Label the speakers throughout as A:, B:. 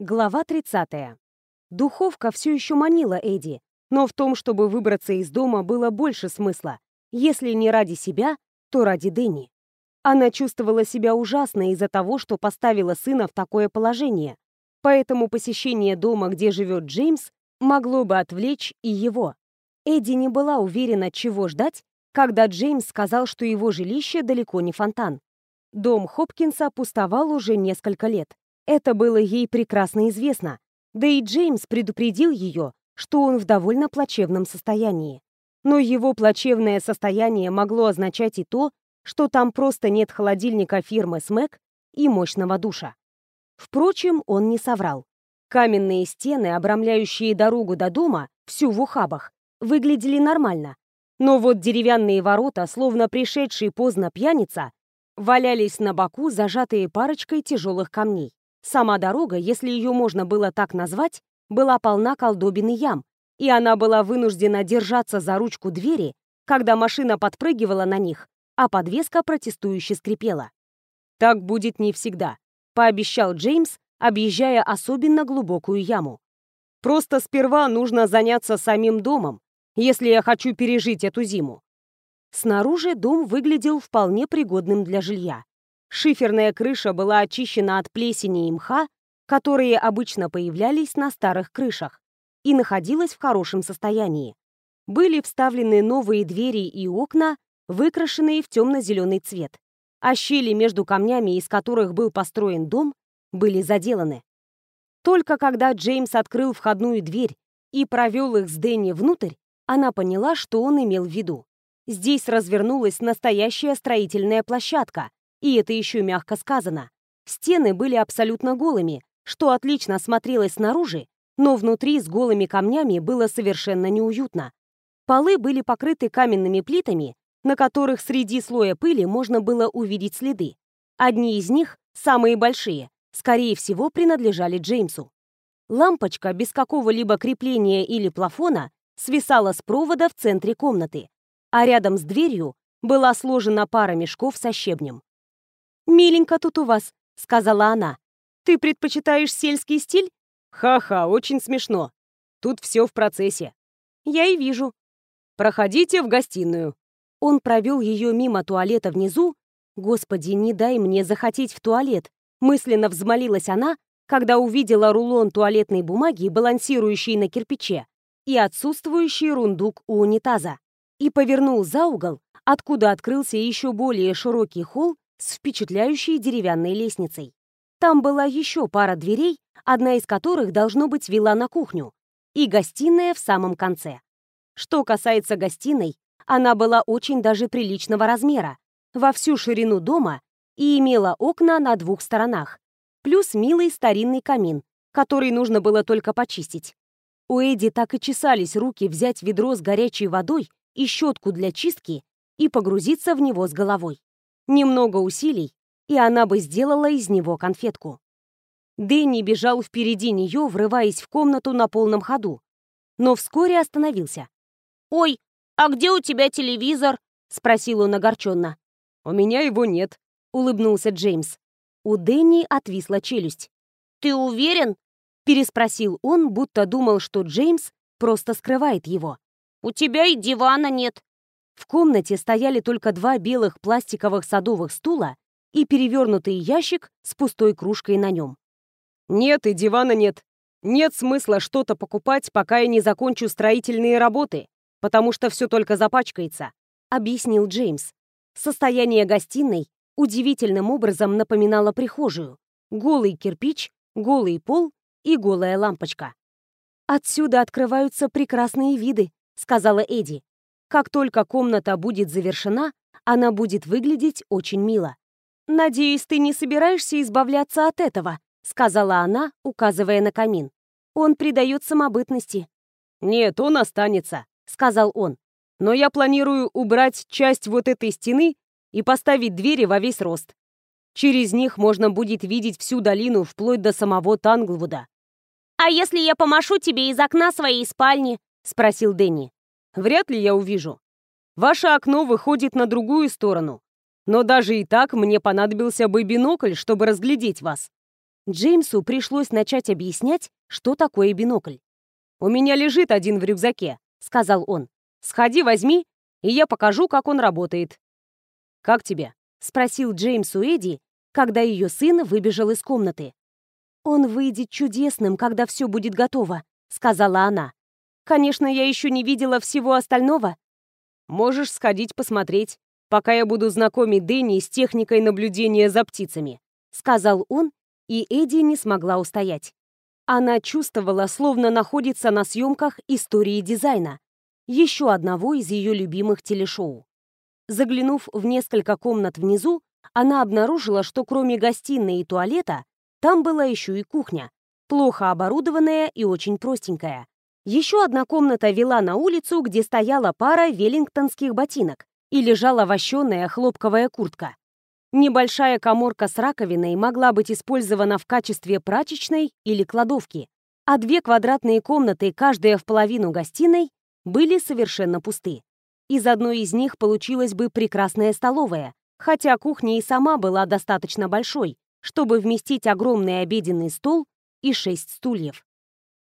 A: Глава 30. Духовка все еще манила Эдди, но в том, чтобы выбраться из дома, было больше смысла. Если не ради себя, то ради Дэнни. Она чувствовала себя ужасно из-за того, что поставила сына в такое положение, поэтому посещение дома, где живет Джеймс, могло бы отвлечь и его. Эдди не была уверена, чего ждать, когда Джеймс сказал, что его жилище далеко не фонтан. Дом Хопкинса пустовал уже несколько лет. Это было ей прекрасно известно. Да и Джеймс предупредил ее, что он в довольно плачевном состоянии. Но его плачевное состояние могло означать и то, что там просто нет холодильника фирмы Смэк и мощного душа. Впрочем, он не соврал. Каменные стены, обрамляющие дорогу до дома, всю в ухабах, выглядели нормально. Но вот деревянные ворота, словно пришедшие поздно пьяница, валялись на боку, зажатые парочкой тяжелых камней. Сама дорога, если ее можно было так назвать, была полна колдобин и ям, и она была вынуждена держаться за ручку двери, когда машина подпрыгивала на них, а подвеска протестующе скрипела. «Так будет не всегда», — пообещал Джеймс, объезжая особенно глубокую яму. «Просто сперва нужно заняться самим домом, если я хочу пережить эту зиму». Снаружи дом выглядел вполне пригодным для жилья. Шиферная крыша была очищена от плесени и мха, которые обычно появлялись на старых крышах, и находилась в хорошем состоянии. Были вставлены новые двери и окна, выкрашенные в темно-зеленый цвет, а щели между камнями, из которых был построен дом, были заделаны. Только когда Джеймс открыл входную дверь и провел их с Дэнни внутрь, она поняла, что он имел в виду. Здесь развернулась настоящая строительная площадка, и это еще мягко сказано. Стены были абсолютно голыми, что отлично смотрелось снаружи, но внутри с голыми камнями было совершенно неуютно. Полы были покрыты каменными плитами, на которых среди слоя пыли можно было увидеть следы. Одни из них, самые большие, скорее всего, принадлежали Джеймсу. Лампочка без какого-либо крепления или плафона свисала с провода в центре комнаты, а рядом с дверью была сложена пара мешков со щебнем. «Миленько тут у вас», — сказала она. «Ты предпочитаешь сельский стиль?»
B: «Ха-ха, очень смешно. Тут все в процессе».
A: «Я и вижу».
B: «Проходите в гостиную».
A: Он провел ее мимо туалета внизу. «Господи, не дай мне захотеть в туалет», — мысленно взмолилась она, когда увидела рулон туалетной бумаги, балансирующий на кирпиче, и отсутствующий рундук у унитаза, и повернул за угол, откуда открылся еще более широкий холл с впечатляющей деревянной лестницей. Там была еще пара дверей, одна из которых, должно быть, вела на кухню, и гостиная в самом конце. Что касается гостиной, она была очень даже приличного размера, во всю ширину дома и имела окна на двух сторонах, плюс милый старинный камин, который нужно было только почистить. У Эдди так и чесались руки взять ведро с горячей водой и щетку для чистки и погрузиться в него с головой. Немного усилий, и она бы сделала из него конфетку. Дэнни бежал впереди нее, врываясь в комнату на полном ходу, но вскоре остановился.
C: «Ой, а где у тебя телевизор?» — спросил он огорченно.
B: «У меня его нет», —
A: улыбнулся Джеймс. У Дэнни отвисла челюсть.
C: «Ты уверен?»
A: — переспросил он, будто думал, что Джеймс просто скрывает его.
C: «У тебя и дивана нет».
A: В комнате стояли только два белых пластиковых садовых стула и перевернутый ящик с пустой кружкой на нем.
B: «Нет, и дивана нет. Нет смысла что-то покупать, пока я не закончу строительные работы, потому что все только запачкается», —
A: объяснил Джеймс. Состояние гостиной удивительным образом напоминало прихожую. Голый кирпич, голый пол и голая лампочка. «Отсюда открываются прекрасные виды», — сказала Эдди. Как только комната будет завершена, она будет выглядеть очень мило. «Надеюсь, ты не собираешься избавляться от этого», сказала она, указывая на камин. «Он придает самобытности».
B: «Нет, он останется», — сказал он. «Но я планирую убрать часть вот этой стены и поставить двери во весь рост. Через них можно будет видеть всю долину вплоть до самого Танглвуда».
C: «А если я помашу тебе из окна своей спальни?» — спросил Дэнни
B: вряд ли я увижу. Ваше окно выходит на другую сторону, но даже и так мне понадобился бы бинокль, чтобы разглядеть вас.
A: Джеймсу пришлось начать объяснять, что такое бинокль.
B: «У меня лежит один в рюкзаке», — сказал он. «Сходи, возьми, и я покажу, как он работает». «Как тебе?» — спросил Джеймс у Эдди, когда ее сын выбежал из комнаты.
A: «Он выйдет чудесным, когда все будет готово», — сказала она. «Конечно, я еще не видела всего остального».
B: «Можешь сходить посмотреть, пока я буду знакомить Дэнни с техникой наблюдения за птицами», — сказал он, и Эдди не смогла устоять. Она чувствовала, словно находится на съемках истории дизайна, еще одного из ее любимых телешоу. Заглянув в несколько комнат внизу, она обнаружила, что кроме гостиной и туалета, там была еще и кухня, плохо оборудованная и очень простенькая. Еще одна комната вела на улицу, где стояла пара веллингтонских ботинок и лежала вощеная хлопковая куртка. Небольшая коморка с раковиной могла быть использована в качестве прачечной или кладовки, а две квадратные комнаты, каждая в половину гостиной, были совершенно пусты. Из одной из них получилась бы прекрасная столовая, хотя кухня и сама была достаточно большой, чтобы вместить огромный обеденный стол и шесть стульев.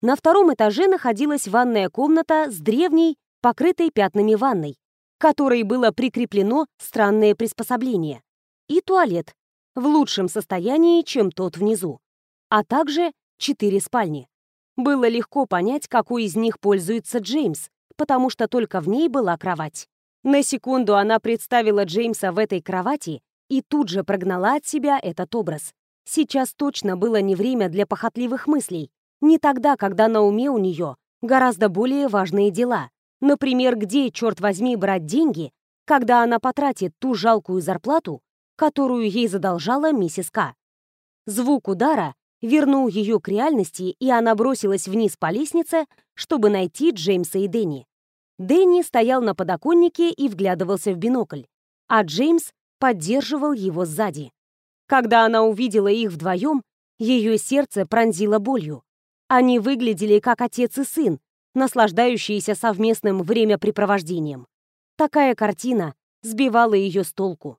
B: На втором этаже находилась ванная комната с древней, покрытой пятнами ванной, к которой было прикреплено странное приспособление и туалет в лучшем состоянии, чем тот внизу, а также четыре спальни. Было легко понять, какой из них пользуется Джеймс, потому что только в ней была кровать. На секунду она представила Джеймса в этой кровати и тут же прогнала от себя этот образ. Сейчас точно было не время для похотливых мыслей. Не тогда, когда на уме у нее гораздо более важные дела. Например, где, черт возьми, брать деньги, когда она потратит ту жалкую зарплату, которую ей задолжала миссис К. Звук удара вернул ее к реальности, и она бросилась вниз по лестнице, чтобы найти Джеймса и Дэнни. Дэнни стоял на подоконнике и вглядывался в бинокль, а Джеймс поддерживал его сзади. Когда она увидела их вдвоем, ее сердце пронзило болью. Они выглядели как отец и сын, наслаждающиеся совместным времяпрепровождением. Такая картина сбивала ее с толку.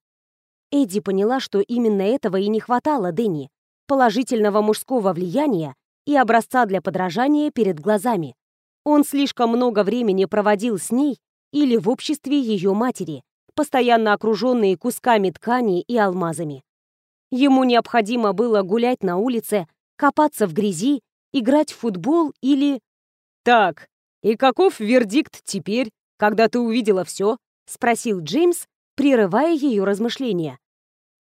B: Эдди поняла, что именно этого и не хватало Дэнни, положительного мужского влияния и образца для подражания перед глазами. Он слишком много времени проводил с ней или в обществе ее матери, постоянно окруженные кусками ткани и алмазами. Ему необходимо было гулять на улице, копаться в грязи, играть в футбол или... «Так, и каков вердикт теперь, когда ты увидела все?» — спросил Джеймс, прерывая ее размышления.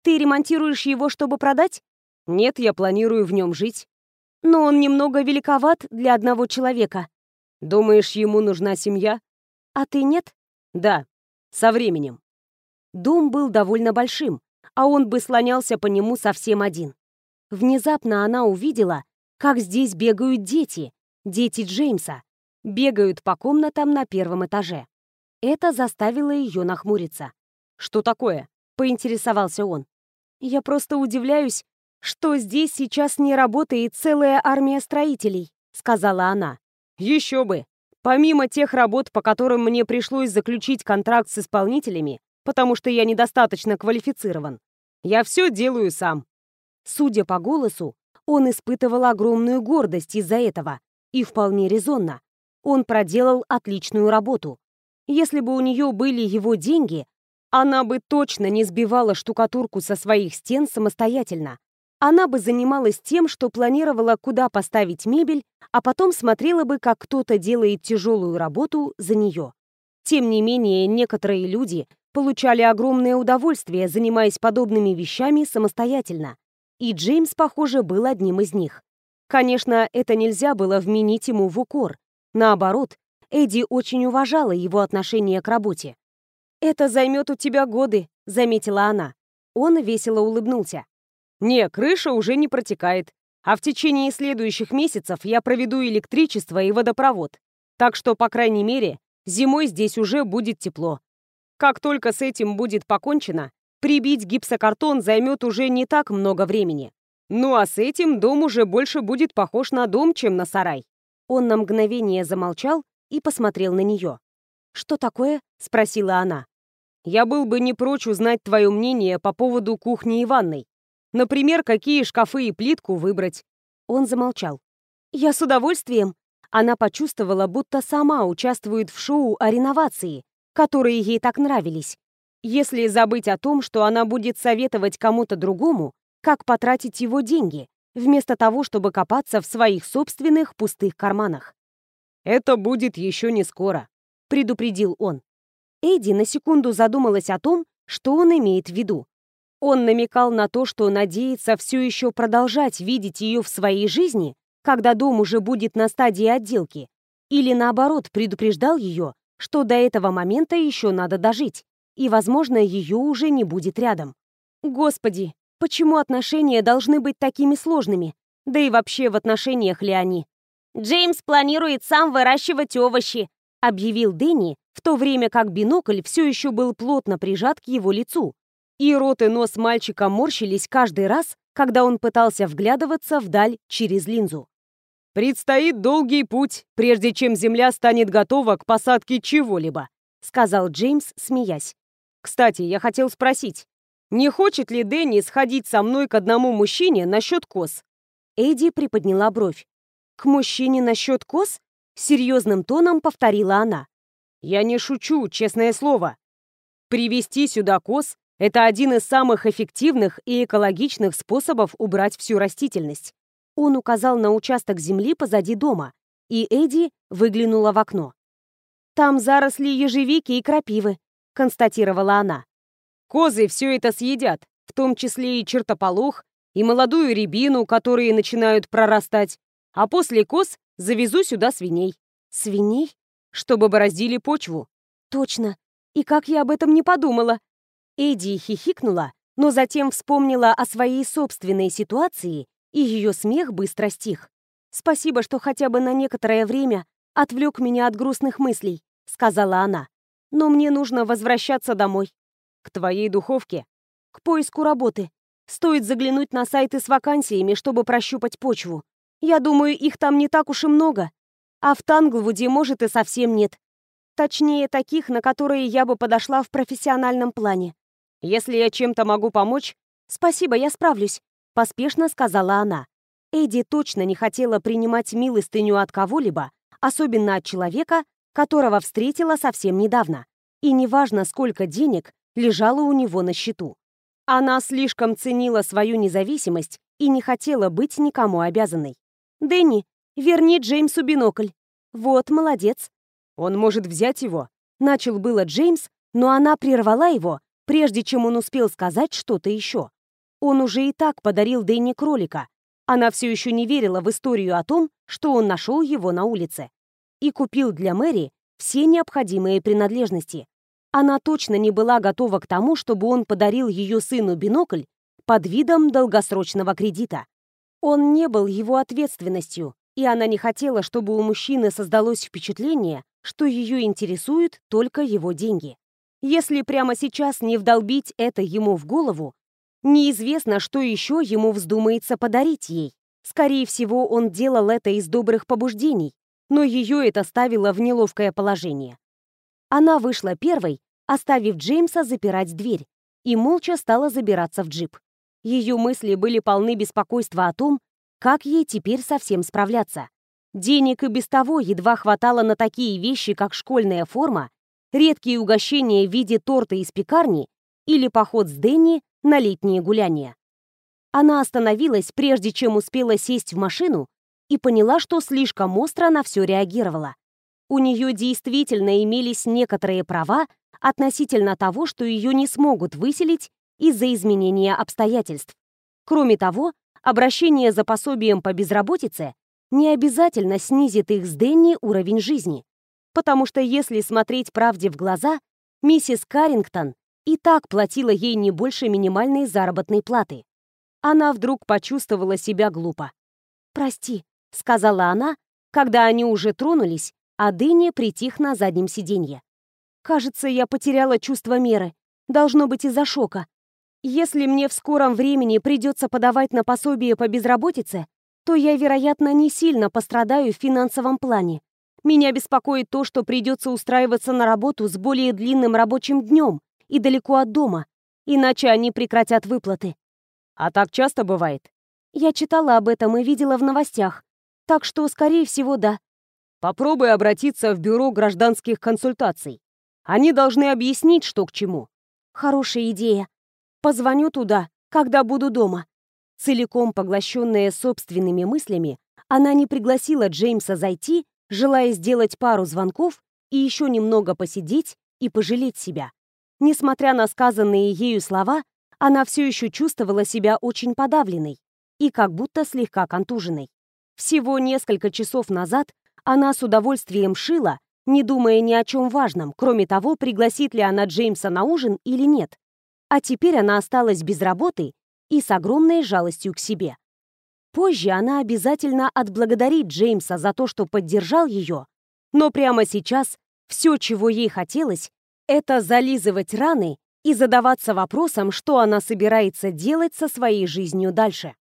A: «Ты ремонтируешь его, чтобы продать?»
B: «Нет, я планирую в нем жить».
A: «Но он немного великоват для одного человека».
B: «Думаешь, ему нужна семья?»
A: «А ты нет?»
B: «Да, со временем».
A: Дом был довольно большим, а он бы слонялся по нему совсем один. Внезапно она увидела, как здесь бегают дети, дети Джеймса, бегают по комнатам на первом этаже. Это заставило ее нахмуриться.
B: «Что такое?» — поинтересовался он.
A: «Я просто удивляюсь, что здесь сейчас не работает целая армия строителей», — сказала она.
B: «Еще бы! Помимо тех работ, по которым мне пришлось заключить контракт с исполнителями, потому что я недостаточно квалифицирован, я все делаю сам».
A: Судя по голосу, он испытывал огромную гордость из-за этого, и вполне резонно. Он проделал отличную работу. Если бы у нее были его деньги, она бы точно не сбивала штукатурку со своих стен самостоятельно. Она бы занималась тем, что планировала, куда поставить мебель, а потом смотрела бы, как кто-то делает тяжелую работу за нее. Тем не менее, некоторые люди получали огромное удовольствие, занимаясь подобными вещами самостоятельно. И Джеймс, похоже, был одним из них. Конечно, это нельзя было вменить ему в укор. Наоборот, Эдди очень уважала его отношение к работе. «Это займет у тебя годы», — заметила она. Он весело улыбнулся.
B: «Не, крыша уже не протекает, а в течение следующих месяцев я проведу электричество и водопровод. Так что, по крайней мере, зимой здесь уже будет тепло. Как только с этим будет покончено, прибить гипсокартон займет уже не так много времени. Ну а с этим дом уже больше будет похож на дом, чем на сарай».
A: Он на мгновение замолчал и посмотрел на нее. «Что такое?» — спросила она.
B: «Я был бы не прочь узнать твое мнение по поводу кухни и ванной. Например, какие шкафы и плитку выбрать.
A: Он замолчал. Я с удовольствием. Она почувствовала, будто сама участвует в шоу о реновации, которые ей так нравились. Если забыть о том, что она будет советовать кому-то другому, как потратить его деньги, вместо того, чтобы копаться в своих собственных пустых карманах.
B: «Это будет еще не скоро», — предупредил он.
A: Эдди на секунду задумалась о том, что он имеет в виду. Он намекал на то, что надеется все еще продолжать видеть ее в своей жизни, когда дом уже будет на стадии отделки, или наоборот предупреждал ее, что до этого момента еще надо дожить, и, возможно, ее уже не будет рядом. Господи, почему отношения должны быть такими сложными? Да и вообще в отношениях ли они?
C: «Джеймс планирует сам выращивать овощи», — объявил Дэнни, в то время как бинокль все еще был плотно прижат к его лицу, и рот и нос мальчика морщились каждый раз, когда он пытался вглядываться вдаль через линзу.
B: «Предстоит долгий путь, прежде чем Земля станет готова к посадке чего-либо», сказал Джеймс, смеясь. «Кстати, я хотел спросить, не хочет ли Дэнни сходить со мной к одному мужчине насчет коз?»
A: Эдди приподняла бровь. «К мужчине насчет коз?» Серьезным тоном повторила она.
B: «Я не шучу, честное слово. Привести сюда коз это один из самых эффективных и экологичных способов убрать всю растительность.
A: Он указал на участок земли позади дома, и Эдди выглянула в окно. «Там заросли ежевики и крапивы», — констатировала она.
B: «Козы все это съедят, в том числе и чертополох, и молодую рябину, которые начинают прорастать, а после коз завезу сюда свиней».
A: «Свиней?»
B: «Чтобы бороздили почву».
A: «Точно. И как я об этом не подумала?» Эдди хихикнула, но затем вспомнила о своей собственной ситуации, и ее смех быстро стих. «Спасибо, что хотя бы на некоторое время отвлек меня от грустных мыслей», — сказала она. «Но мне нужно возвращаться домой».
B: «К твоей духовке?»
A: «К поиску работы. Стоит заглянуть на сайты с вакансиями, чтобы прощупать почву. Я думаю, их там не так уж и много. А в Танглвуде, может, и совсем нет. Точнее, таких, на которые я бы подошла в профессиональном плане.
B: Если я чем-то могу помочь...»
A: «Спасибо, я справлюсь», — поспешно сказала она. Эдди точно не хотела принимать милостыню от кого-либо, особенно от человека, которого встретила совсем недавно. И неважно, сколько денег лежало у него на счету. Она слишком ценила свою независимость и не хотела быть никому обязанной. «Дэнни, верни Джеймсу бинокль». «Вот, молодец».
B: «Он может взять его?»
A: Начал было Джеймс, но она прервала его прежде чем он успел сказать что-то еще. Он уже и так подарил Дэнни кролика. Она все еще не верила в историю о том, что он нашел его на улице. И купил для Мэри все необходимые принадлежности. Она точно не была готова к тому, чтобы он подарил ее сыну бинокль под видом долгосрочного кредита. Он не был его ответственностью, и она не хотела, чтобы у мужчины создалось впечатление, что ее интересуют только его деньги. Если прямо сейчас не вдолбить это ему в голову, неизвестно, что еще ему вздумается подарить ей. Скорее всего, он делал это из добрых побуждений, но ее это ставило в неловкое положение. Она вышла первой, оставив Джеймса запирать дверь, и молча стала забираться в джип. Ее мысли были полны беспокойства о том, как ей теперь совсем справляться. Денег и без того едва хватало на такие вещи, как школьная форма редкие угощения в виде торта из пекарни или поход с Дэнни на летние гуляния. Она остановилась, прежде чем успела сесть в машину, и поняла, что слишком остро на все реагировала. У нее действительно имелись некоторые права относительно того, что ее не смогут выселить из-за изменения обстоятельств. Кроме того, обращение за пособием по безработице не обязательно снизит их с Дэнни уровень жизни потому что если смотреть правде в глаза, миссис Каррингтон и так платила ей не больше минимальной заработной платы. Она вдруг почувствовала себя глупо. «Прости», — сказала она, когда они уже тронулись, а Дыня притих на заднем сиденье. «Кажется, я потеряла чувство меры. Должно быть из-за шока. Если мне в скором времени придется подавать на пособие по безработице, то я, вероятно, не сильно пострадаю в финансовом плане. Меня беспокоит то, что придется устраиваться на работу с более длинным рабочим днем и далеко от дома, иначе они прекратят выплаты.
B: А так часто бывает?
A: Я читала об этом и видела в новостях. Так что, скорее всего, да.
B: Попробуй обратиться в бюро гражданских консультаций. Они должны объяснить, что к чему.
A: Хорошая идея. Позвоню туда, когда буду дома. Целиком поглощенная собственными мыслями, она не пригласила Джеймса зайти, желая сделать пару звонков и еще немного посидеть и пожалеть себя. Несмотря на сказанные ею слова, она все еще чувствовала себя очень подавленной и как будто слегка контуженной. Всего несколько часов назад она с удовольствием шила, не думая ни о чем важном, кроме того, пригласит ли она Джеймса на ужин или нет. А теперь она осталась без работы и с огромной жалостью к себе. Позже она обязательно отблагодарит Джеймса за то, что поддержал ее, но прямо сейчас все, чего ей хотелось, это зализывать раны и задаваться вопросом, что она собирается делать со своей жизнью дальше.